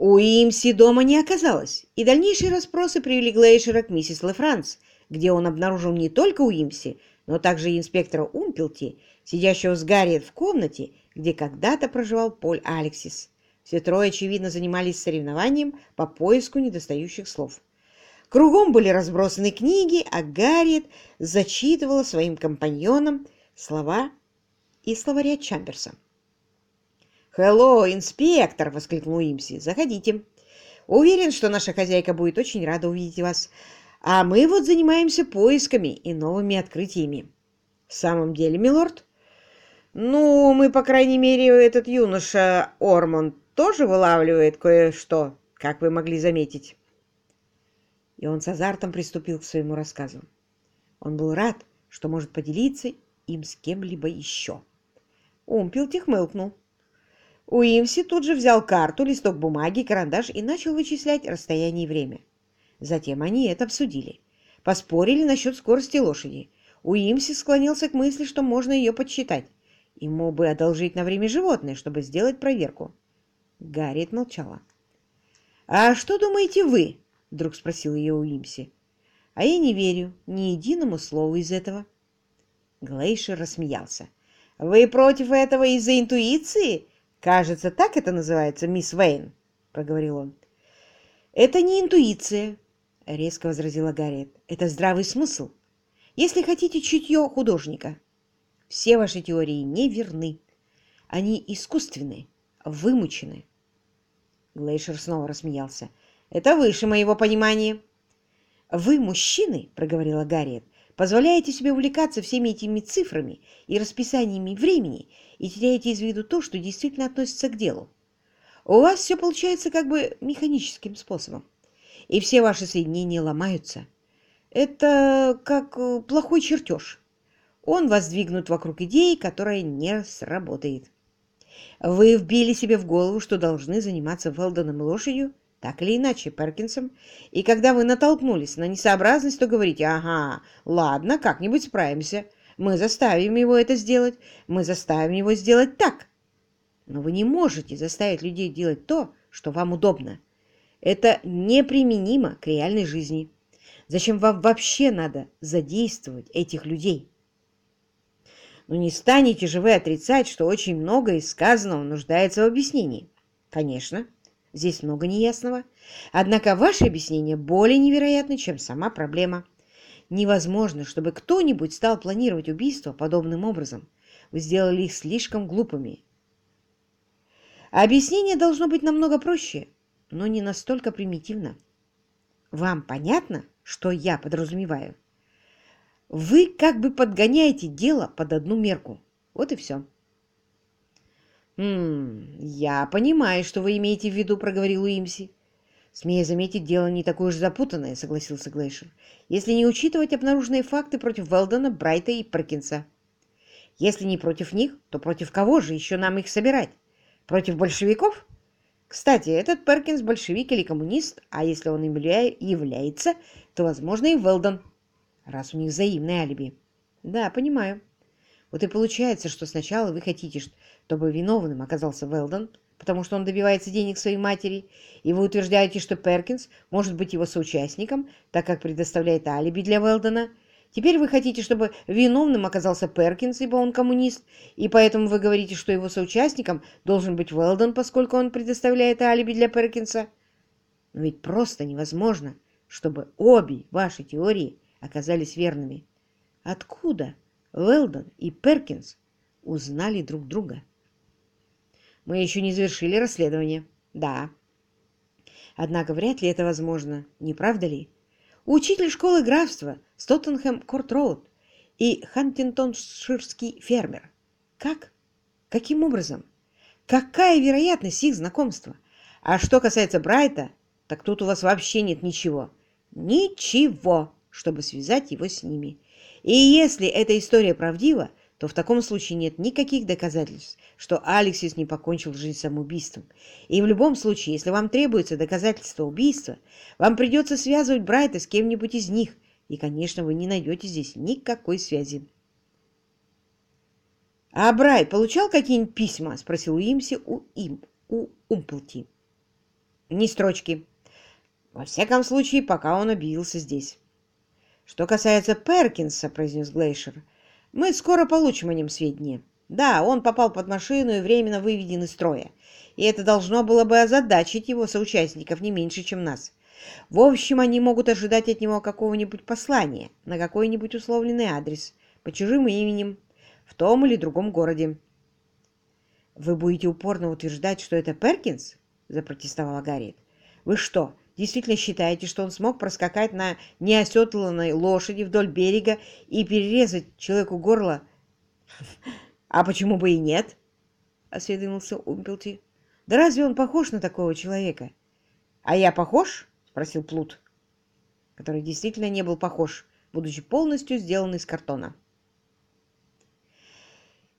У Имси дома не оказалось, и дальнейшие расспросы привели Глейшера к миссис Лефранс, где он обнаружил не только Уимси, но также и инспектора Умпелти, сидящего с Гарриет в комнате, где когда-то проживал Поль Алексис. Все трое, очевидно, занимались соревнованием по поиску недостающих слов. Кругом были разбросаны книги, а Гарриет зачитывала своим компаньонам слова из словаря Чамберса. «Хелло, инспектор!» — воскликнул Имси. «Заходите. Уверен, что наша хозяйка будет очень рада увидеть вас. А мы вот занимаемся поисками и новыми открытиями». «В самом деле, милорд?» «Ну, мы, по крайней мере, этот юноша Ормонд тоже вылавливает кое-что, как вы могли заметить». И он с азартом приступил к своему рассказу. Он был рад, что может поделиться им с кем-либо еще. Умпелтих хмыкнул. Уимси тут же взял карту, листок бумаги, карандаш и начал вычислять расстояние и время. Затем они это обсудили. Поспорили насчет скорости лошади. Уимси склонился к мысли, что можно ее подсчитать. Ему бы одолжить на время животное, чтобы сделать проверку. Гарриет молчала. «А что думаете вы?» — вдруг спросил ее Уимси. «А я не верю ни единому слову из этого». Глейшер рассмеялся. «Вы против этого из-за интуиции?» «Кажется, так это называется, мисс Вейн», — проговорил он. «Это не интуиция», — резко возразила Гарриет. «Это здравый смысл. Если хотите чутье художника. Все ваши теории неверны. Они искусственны, вымучены». Глейшер снова рассмеялся. «Это выше моего понимания». «Вы, мужчины», — проговорила Гарриет, позволяете себе увлекаться всеми этими цифрами и расписаниями времени и теряете из виду то, что действительно относится к делу. У вас все получается как бы механическим способом, и все ваши соединения ломаются. Это как э, плохой чертеж. Он воздвигнут вокруг идеи, которая не сработает. Вы вбили себе в голову, что должны заниматься Велдоном и лошадью, так или иначе, Перкинсом, и когда вы натолкнулись на несообразность, то говорите, ага, ладно, как-нибудь справимся, мы заставим его это сделать, мы заставим его сделать так. Но вы не можете заставить людей делать то, что вам удобно. Это неприменимо к реальной жизни. Зачем вам вообще надо задействовать этих людей? Но не станете же вы отрицать, что очень многое из сказанного нуждается в объяснении. Конечно. Здесь много неясного. Однако ваше объяснение более невероятно, чем сама проблема. Невозможно, чтобы кто-нибудь стал планировать убийство подобным образом. Вы сделали их слишком глупыми. Объяснение должно быть намного проще, но не настолько примитивно. Вам понятно, что я подразумеваю? Вы как бы подгоняете дело под одну мерку. Вот и все. «М я понимаю, что вы имеете в виду», — проговорил Уимси. «Смея заметить, дело не такое уж запутанное», — согласился Глейшер, «если не учитывать обнаруженные факты против Велдона, Брайта и Паркинса. Если не против них, то против кого же еще нам их собирать? Против большевиков? Кстати, этот Перкинс большевик или коммунист, а если он им является, то, возможно, и Велдон, раз у них взаимное алиби. Да, понимаю. Вот и получается, что сначала вы хотите, чтобы виновным оказался Велдон, потому что он добивается денег своей матери, и вы утверждаете, что Перкинс может быть его соучастником, так как предоставляет алиби для Велдона. Теперь вы хотите, чтобы виновным оказался Перкинс, ибо он коммунист, и поэтому вы говорите, что его соучастником должен быть Велдон, поскольку он предоставляет алиби для Перкинса. Но ведь просто невозможно, чтобы обе ваши теории оказались верными. Откуда Велдон и Перкинс узнали друг друга? Мы еще не завершили расследование. Да. Однако вряд ли это возможно, не правда ли? Учитель школы графства Стоттенхэм Корт-Роуд и Хантингтонширский фермер. Как? Каким образом? Какая вероятность их знакомства? А что касается Брайта, так тут у вас вообще нет ничего. Ничего, чтобы связать его с ними. И если эта история правдива, то в таком случае нет никаких доказательств, что Алексис не покончил жизнь самоубийством. И в любом случае, если вам требуется доказательство убийства, вам придется связывать Брайта с кем-нибудь из них, и, конечно, вы не найдете здесь никакой связи. «А Брайт получал какие-нибудь письма?» — спросил Уимси у, им, у Умплти. Ни строчки. Во всяком случае, пока он объявился здесь. «Что касается Перкинса», — произнес Глейшер, — «мы скоро получим о нем сведения. Да, он попал под машину и временно выведен из строя, и это должно было бы озадачить его соучастников не меньше, чем нас. В общем, они могут ожидать от него какого-нибудь послания на какой-нибудь условленный адрес, по чужим именем, в том или другом городе. «Вы будете упорно утверждать, что это Перкинс?» — запротестовала Гарриет. «Вы что, действительно считаете, что он смог проскакать на неоседланной лошади вдоль берега и перерезать человеку горло? А почему бы и нет? — осведомился Умпелти. — Да разве он похож на такого человека? — А я похож? — спросил Плут, который действительно не был похож, будучи полностью сделан из картона.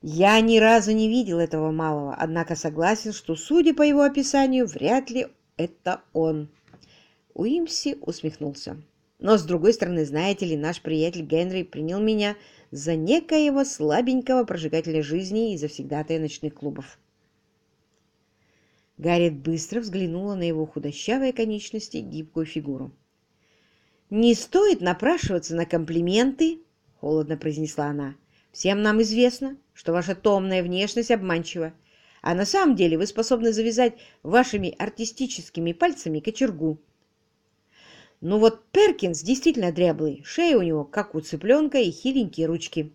Я ни разу не видел этого малого, однако согласен, что, судя по его описанию, вряд ли это он. Уимси усмехнулся. Но, с другой стороны, знаете ли, наш приятель Генри принял меня за некоего слабенького прожигателя жизни и завсегдатая ночных клубов. Гарриет быстро взглянула на его худощавые конечности и гибкую фигуру. «Не стоит напрашиваться на комплименты», — холодно произнесла она. «Всем нам известно, что ваша томная внешность обманчива, а на самом деле вы способны завязать вашими артистическими пальцами кочергу. Ну вот Перкинс действительно дряблый, шея у него, как у цыпленка, и хиленькие ручки.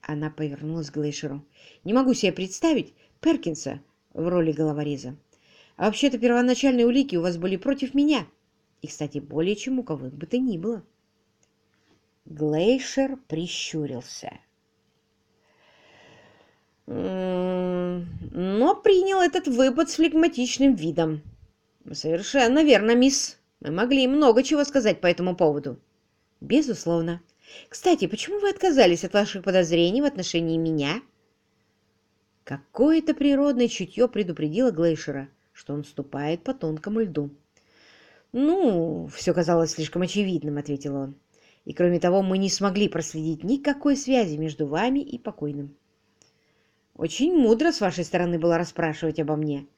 Она повернулась к Глейшеру. Не могу себе представить Перкинса в роли головореза. А вообще-то первоначальные улики у вас были против меня. И, кстати, более чем у кого бы то ни было. Глейшер прищурился. «М-м, но принял этот выпад с флегматичным видом. «Совершенно верно, мисс. Мы могли много чего сказать по этому поводу». «Безусловно. Кстати, почему вы отказались от ваших подозрений в отношении меня?» Какое-то природное чутье предупредило Глейшера, что он ступает по тонкому льду. «Ну, все казалось слишком очевидным», — ответил он. «И кроме того, мы не смогли проследить никакой связи между вами и покойным». Очень мудро с вашей стороны было расспрашивать обо мне.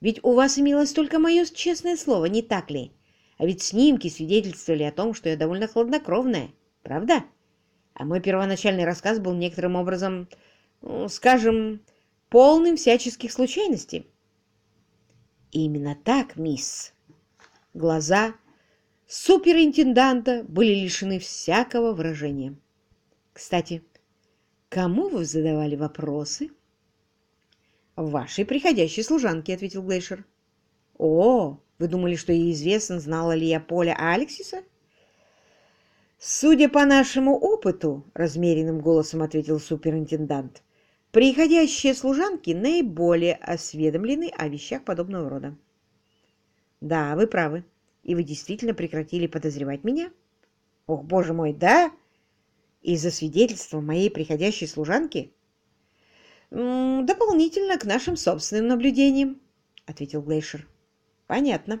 Ведь у вас имелось только мое честное слово, не так ли? А ведь снимки свидетельствовали о том, что я довольно хладнокровная, правда? А мой первоначальный рассказ был некоторым образом, ну, скажем, полным всяческих случайностей. Именно так, мисс. Глаза суперинтенданта были лишены всякого выражения. Кстати, кому вы задавали вопросы? «Вашей приходящей служанке», — ответил Глейшер. «О, вы думали, что ей известно, знала ли я Поля Алексиса?» «Судя по нашему опыту», — размеренным голосом ответил суперинтендант, «приходящие служанки наиболее осведомлены о вещах подобного рода». «Да, вы правы. И вы действительно прекратили подозревать меня?» «Ох, боже мой, да? Из-за свидетельства моей приходящей служанки?» «Дополнительно к нашим собственным наблюдениям», — ответил Глейшер. «Понятно».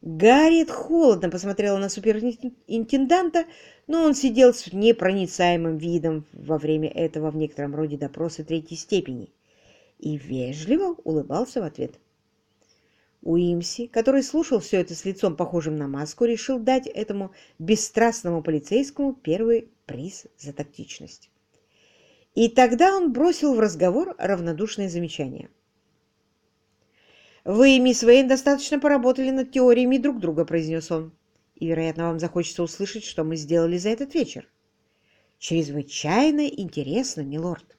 Гарриет холодно посмотрела на суперинтенданта, но он сидел с непроницаемым видом во время этого в некотором роде допроса третьей степени и вежливо улыбался в ответ. Уимси, который слушал все это с лицом похожим на маску, решил дать этому бесстрастному полицейскому первый приз за тактичность. И тогда он бросил в разговор равнодушное замечание. «Вы, мисс Вейн, достаточно поработали над теориями друг друга», — произнес он. «И, вероятно, вам захочется услышать, что мы сделали за этот вечер». «Чрезвычайно интересно, милорд».